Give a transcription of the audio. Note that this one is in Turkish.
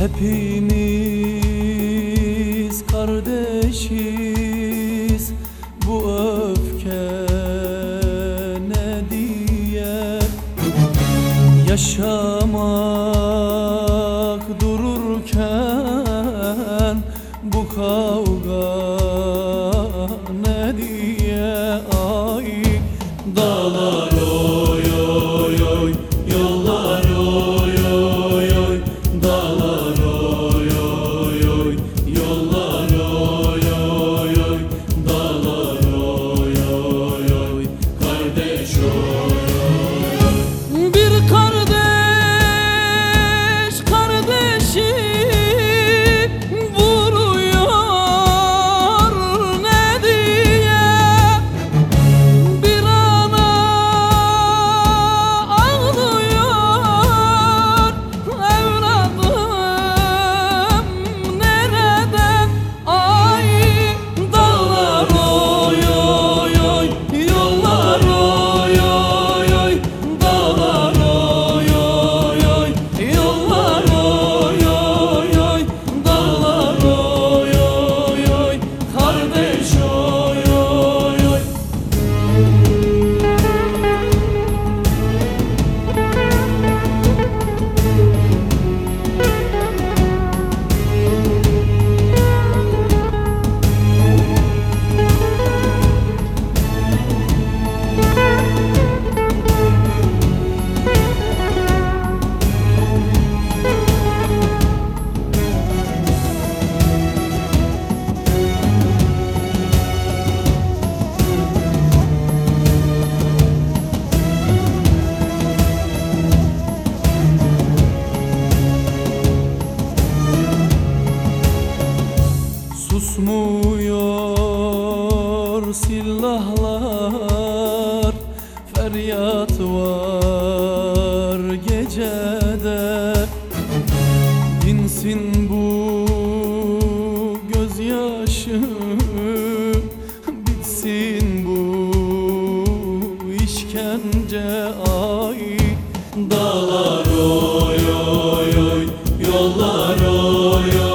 Hepimiz kardeşiz. Bu öfke ne diye? Yaşamak dururken Bu kavga ne diye? Ay susmuyor silahlar. Feryat var gecede. Dinsin bu gözyaşı Bitsin bu işkence ay. Dağlar oy oy oy yollar oy oy.